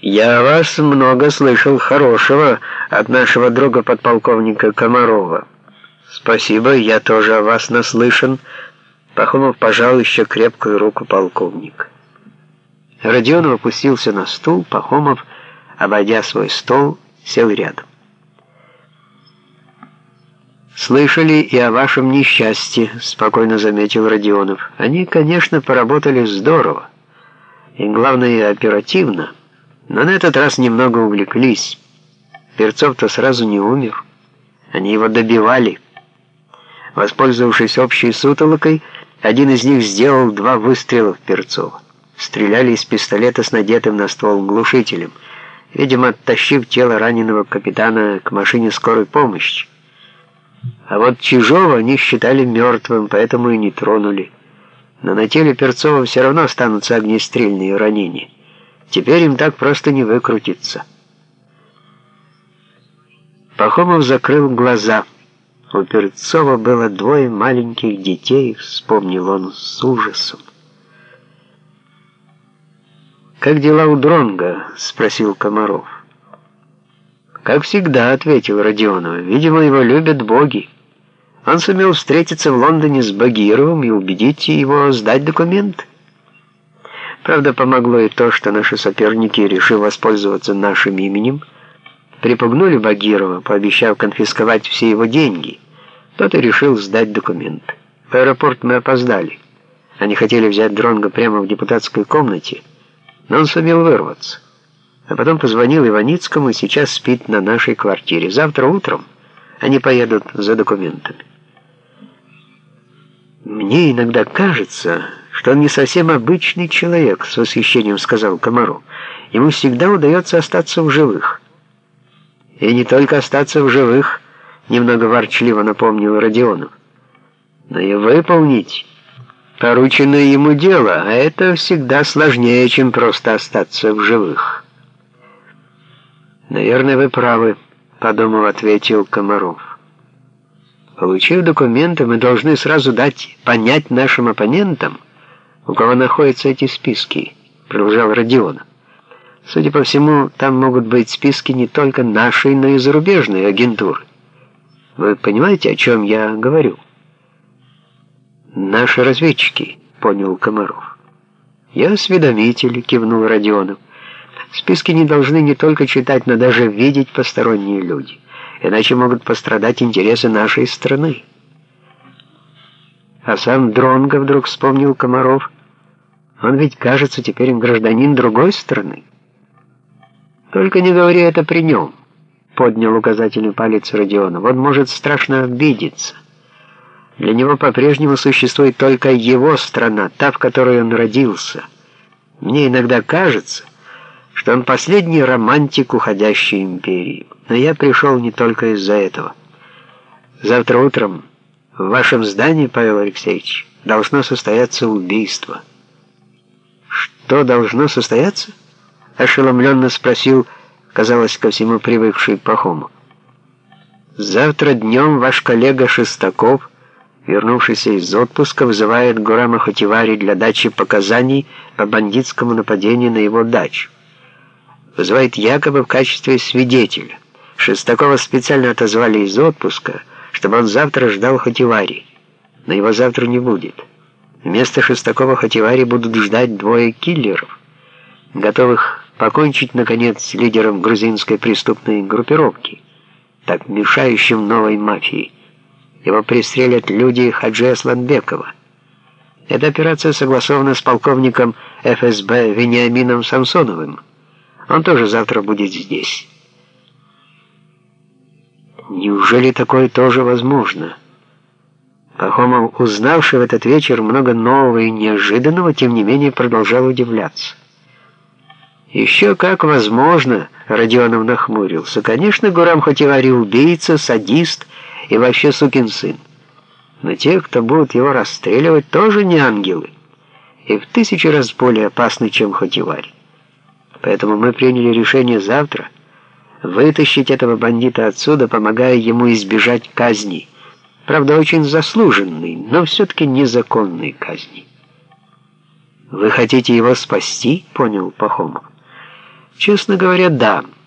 «Я вас много слышал хорошего от нашего друга подполковника Комарова». «Спасибо, я тоже о вас наслышан». Пахомов пожал еще крепкую руку полковник. Родионов опустился на стул, Пахомов, обойдя свой стол, сел рядом. «Слышали и о вашем несчастье», — спокойно заметил Родионов. «Они, конечно, поработали здорово, и, главное, оперативно, но на этот раз немного увлеклись. Перцов-то сразу не умер, они его добивали». Воспользовавшись общей сутолокой, один из них сделал два выстрела в Перцова. Стреляли из пистолета с надетым на ствол глушителем, видимо, оттащив тело раненого капитана к машине скорой помощи. А вот Чижова они считали мертвым, поэтому и не тронули. Но на теле Перцова все равно останутся огнестрельные ранения. Теперь им так просто не выкрутиться. Пахомов закрыл глаза. У Перцова было двое маленьких детей, вспомнил он с ужасом. «Как дела у Дронга?» — спросил Комаров. «Как всегда», — ответил Родионов. «Видимо, его любят боги. Он сумел встретиться в Лондоне с Багировым и убедить его сдать документ. Правда, помогло и то, что наши соперники, решив воспользоваться нашим именем, — Припугнули Багирова, пообещав конфисковать все его деньги. Тот и решил сдать документ. В аэропорт мы опоздали. Они хотели взять Дронга прямо в депутатской комнате, но он сумел вырваться. А потом позвонил Иваницкому и сейчас спит на нашей квартире. Завтра утром они поедут за документами. «Мне иногда кажется, что он не совсем обычный человек», — с восхищением сказал Комаров. «Ему всегда удается остаться в живых». И не только остаться в живых, немного ворчливо напомнил Родионов, но и выполнить порученное ему дело, а это всегда сложнее, чем просто остаться в живых. «Наверное, вы правы», — подумав, ответил Комаров. «Получив документы, мы должны сразу дать понять нашим оппонентам, у кого находятся эти списки», — продолжал Родионов. Судя по всему, там могут быть списки не только нашей, но и зарубежной агентуры. Вы понимаете, о чем я говорю? Наши разведчики, понял Комаров. Я осведомитель, кивнул Родионов. Списки не должны не только читать, но даже видеть посторонние люди, иначе могут пострадать интересы нашей страны. А сам Дронго вдруг вспомнил Комаров. Он ведь, кажется, теперь гражданин другой страны. «Только не говори это при нем», — поднял указательный палец Родионов. «Он может страшно обидеться. Для него по-прежнему существует только его страна, та, в которой он родился. Мне иногда кажется, что он последний романтик уходящей империи. Но я пришел не только из-за этого. Завтра утром в вашем здании, Павел Алексеевич, должно состояться убийство». «Что должно состояться?» ошеломленно спросил, казалось, ко всему привыкший Пахомов. «Завтра днем ваш коллега Шестаков, вернувшийся из отпуска, вызывает Гурама Хативари для дачи показаний по бандитскому нападению на его дачу. Вызывает якобы в качестве свидетеля. Шестакова специально отозвали из отпуска, чтобы он завтра ждал Хативари, но его завтра не будет. Вместо Шестакова Хативари будут ждать двое киллеров, готовых покончить, наконец, с лидером грузинской преступной группировки, так мешающим новой мафии. Его пристрелят люди Хаджи Асланбекова. Эта операция согласована с полковником ФСБ Вениамином Самсоновым. Он тоже завтра будет здесь. Неужели такое тоже возможно? Пахомов, узнавший в этот вечер много нового и неожиданного, тем не менее продолжал удивляться. «Еще как возможно», — Родионов нахмурился. «Конечно, Гурам Хативари убийца, садист и вообще сукин сын. Но те, кто будут его расстреливать, тоже не ангелы и в тысячу раз более опасны, чем Хативари. Поэтому мы приняли решение завтра вытащить этого бандита отсюда, помогая ему избежать казни. Правда, очень заслуженной, но все-таки незаконной казни». «Вы хотите его спасти?» — понял Пахомов. Честно говоря, да.